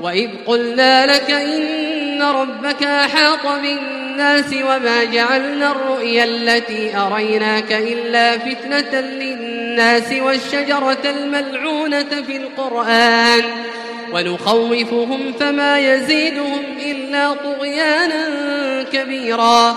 وإذ قلنا لك إن ربك أحاط بالناس وما جعلنا الرؤيا التي أريناك إلا فتنة للناس والشجرة الملعونة في القرآن ونخوفهم فما يزيدهم إلا طغيانا كبيرا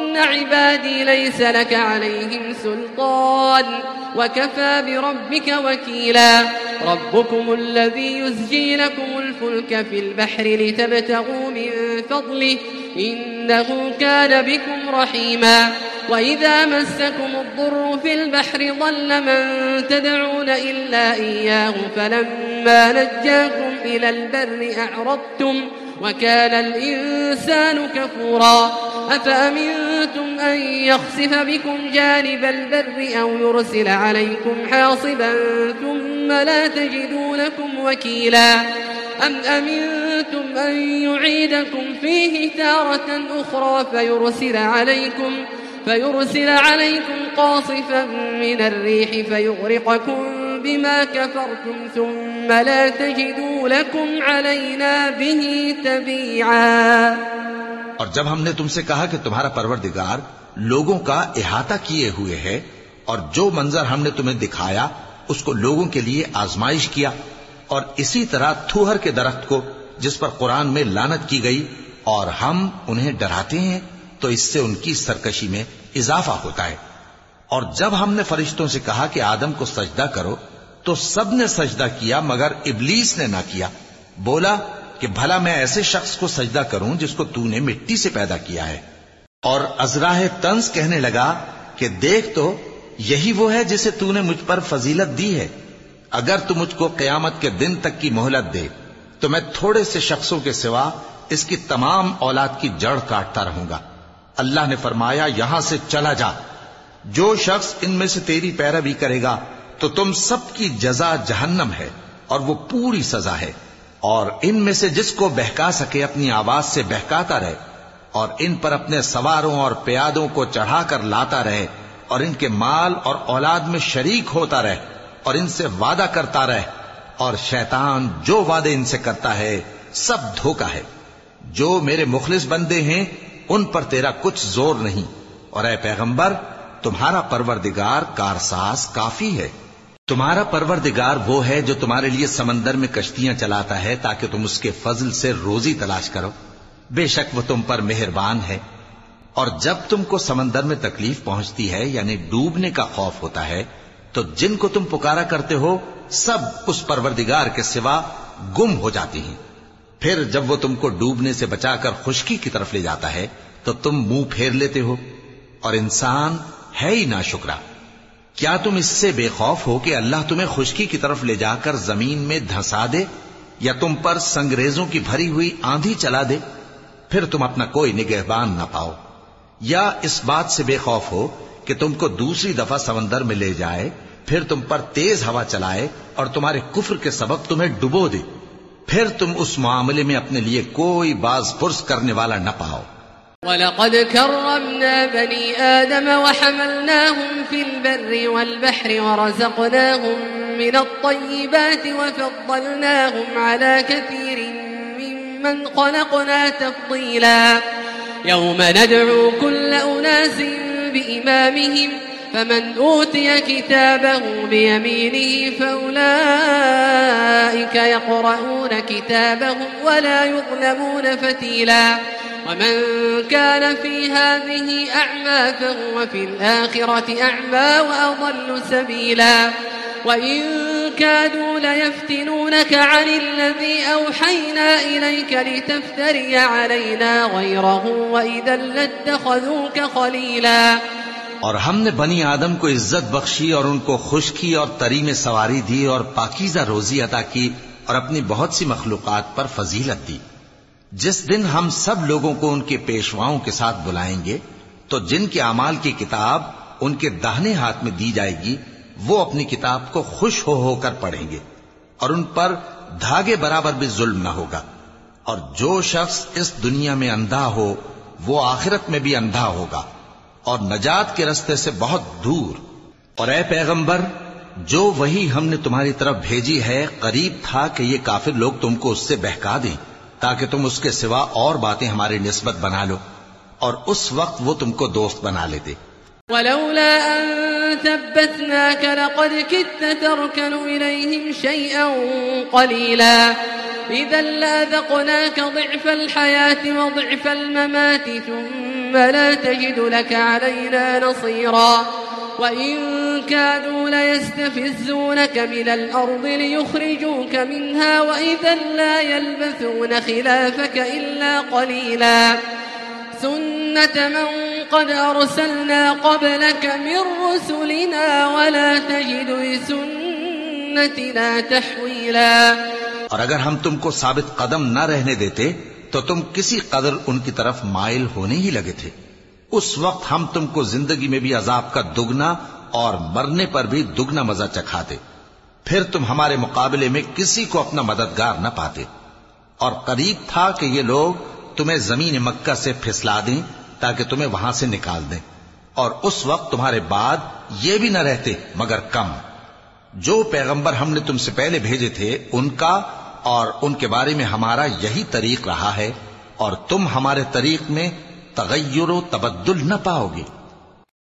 عبادي ليس لك عليهم سلطان وكفى بربك وكيلا ربكم الذي يزجي لكم الفلك في البحر لتبتغوا من فضله إنه كان بكم رحيما وإذا مسكم الضر في البحر ضل من تدعون إلا إياه فلما نجاكم إلى البر أعرضتم وكان الإنسان كفورا. أفأمنتم أن يخسف بكم جانب البر أو يرسل عليكم حاصبا ثم لا تجدوا لكم وكيلا؟ أم أمنتم أن يعيدكم فيه تارة أخرى فيرسل عليكم فيرسل عليكم قاصفا من الريح فيغرقكم بما كفرتم ثم لا تجدوا لكم علينا به تبيعا. اور جب ہم نے تم سے کہا کہ تمہارا پروردگار لوگوں کا احاطہ کیے ہوئے ہے اور جو منظر ہم نے تمہیں دکھایا، اس کو لوگوں کے لیے آزمائش کیا اور اسی طرح تھوہر کے درخت کو جس پر قرآن میں لانت کی گئی اور ہم انہیں ڈراتے ہیں، تو اس سے ان کی سرکشی میں اضافہ ہوتا ہے۔ اور جب ہم نے فرشتوں سے کہا کہ آدم کو سجدہ کرو تو سب نے سجدہ کیا مگر ابلیس نے نہ کیا۔ بولا کہ بھلا میں ایسے شخص کو سجدہ کروں جس کو تو نے مٹی سے پیدا کیا ہے۔ اور ازراہ تنز کہنے لگا کہ دیکھ تو، یہی وہ ہے جسے تو نے مجھ پر فضیلت دی ہے۔ اگر تو مجھ کو قیامت کے دن تک کی مہلت دے، تو میں تھوڑے سے شخصوں کے سوا اس کی تمام اولاد کی جڑ کاٹتا رہوں گا۔ اللہ نے فرمایا، یہاں سے چلا جا۔ جو شخص ان میں سے تیری پیروی کرے گا تو تم سب کی جزا جہنم ہے اور وہ پوری سزا ہے اور ان میں سے جس کو بہکا سکے اپنی آواز سے بہکاتا رہے اور ان پر اپنے سواروں اور پیادوں کو چڑھا کر لاتا رہے اور ان کے مال اور اولاد میں شریک ہوتا رہے اور ان سے وعدہ کرتا رہے اور شیطان جو وعدے ان سے کرتا ہے سب دھوکا ہے۔ جو میرے مخلص بندے ہیں، ان پر تیرا کچھ زور نہیں۔ اور اے پیغمبر، تمہارا پروردگار کارساز کافی ہے۔ تمہارا پروردگار وہ ہے جو تمہارے لیے سمندر میں کشتیاں چلاتا ہے تاکہ تم اس کے فضل سے روزی تلاش کرو۔ بے شک وہ تم پر مہربان ہے۔ اور جب تم کو سمندر میں تکلیف پہنچتی ہے یعنی ڈوبنے کا خوف ہوتا ہے، تو جن کو تم پکارا کرتے ہو، سب اس پروردگار کے سوا گم ہو جاتی ہیں۔ پھر جب وہ تم کو ڈوبنے سے بچا کر خشکی کی طرف لے جاتا ہے، تو تم منہ پھیر لیتے ہو۔ اور انسان ہے ہی نہ شکرا کیا تم اس سے بے خوف ہو کہ اللہ تمہیں خشکی کی طرف لے جا کر زمین میں دھسا دے یا تم پر سنگریزوں کی بھری ہوئی آندھی چلا دے؟ پھر تم اپنا کوئی نگہبان نہ پاؤ۔ یا اس بات سے بے خوف ہو کہ تم کو دوسری دفعہ سمندر میں لے جائے، پھر تم پر تیز ہوا چلائے اور تمہارے کفر کے سبب تمہیں ڈبو دے۔ پھر تم اس معاملے میں اپنے لیے کوئی باز پرس کرنے والا نہ پاؤ۔ ولقد كرمنا بني آدم وحملناهم في البر والبحر ورزقناهم من الطيبات وفضلناهم على كثير ممن خلقنا تفضيلا. يوم ندعو كل أناس بإمامهم، فمن أوتي كتابه بيمينه فأولئك يقرؤون كتابهم ولا يظلمون فتيلا. ومن كان في هذه أعمى فهو في الآخرة أعمى وأضل سبيلا. وإن كادوا ليفتنونك عن الذي أوحينا إليك لتفتري علينا غيره وإذا لاتخذوك خليلا. اور ہم نے بنی آدم کو عزت بخشی اور ان کو خشکی اور تری میں سواری دی اور پاکیزہ روزی عطا کی اور اپنی بہت سی مخلوقات پر فضیلت دی۔ جس دن ہم سب لوگوں کو ان کے پیشواؤں کے ساتھ بلائیں گے، تو جن کے اعمال کی کتاب ان کے دہنے ہاتھ میں دی جائے گی، وہ اپنی کتاب کو خوش ہو ہو کر پڑھیں گے اور ان پر دھاگے برابر بھی ظلم نہ ہوگا۔ اور جو شخص اس دنیا میں اندھا ہو، وہ آخرت میں بھی اندھا ہوگا۔ اور نجات کے رستے سے بہت دور۔ اور اے پیغمبر، جو وہی ہم نے تمہاری طرف بھیجی ہے، قریب تھا کہ یہ کافر لوگ تم کو اس سے بہکا دیں۔ تاکہ تم اس کے سوا اور باتیں ہماری نسبت بنا لو اور اس وقت وہ تم کو دوست بنا لیتے۔ ولولا أن ثبتناك لقد كدت تركن إليهم شيئا قليلا. إذا لأذقناك ضعف الحياة وضعف الممات ثم لا تجد لك علينا نصيرا. وإن كادوا ليستفزونك من الأرض ليخرجوك منها وإذا لا يلبثون خلافك إلا قليلا سنة من قد أرسلنا قبلك من رسلنا ولا تجد لسنتنا تحويلا اور اگر ہم تم کو ثابت قدم نہ رہنے دیتے تو تم کسی قدر ان کی طرف مائل ہونے ہی لگے تھے۔ اس وقت ہم تم کو زندگی میں بھی عذاب کا دگنا اور مرنے پر بھی دگنا مزہ چکھاتے۔ پھر تم ہمارے مقابلے میں کسی کو اپنا مددگار نہ پاتے۔ اور قریب تھا کہ یہ لوگ تمہیں زمین مکہ سے پھسلا دیں تاکہ تمہیں وہاں سے نکال دیں۔ اور اس وقت تمہارے بعد یہ بھی نہ رہتے، مگر کم۔ جو پیغمبر ہم نے تم سے پہلے بھیجے تھے، ان کا اور ان کے بارے میں ہمارا یہی طریق رہا ہے۔ اور تم ہمارے طریق میں تغیر و تبدل نہ پاؤ گے۔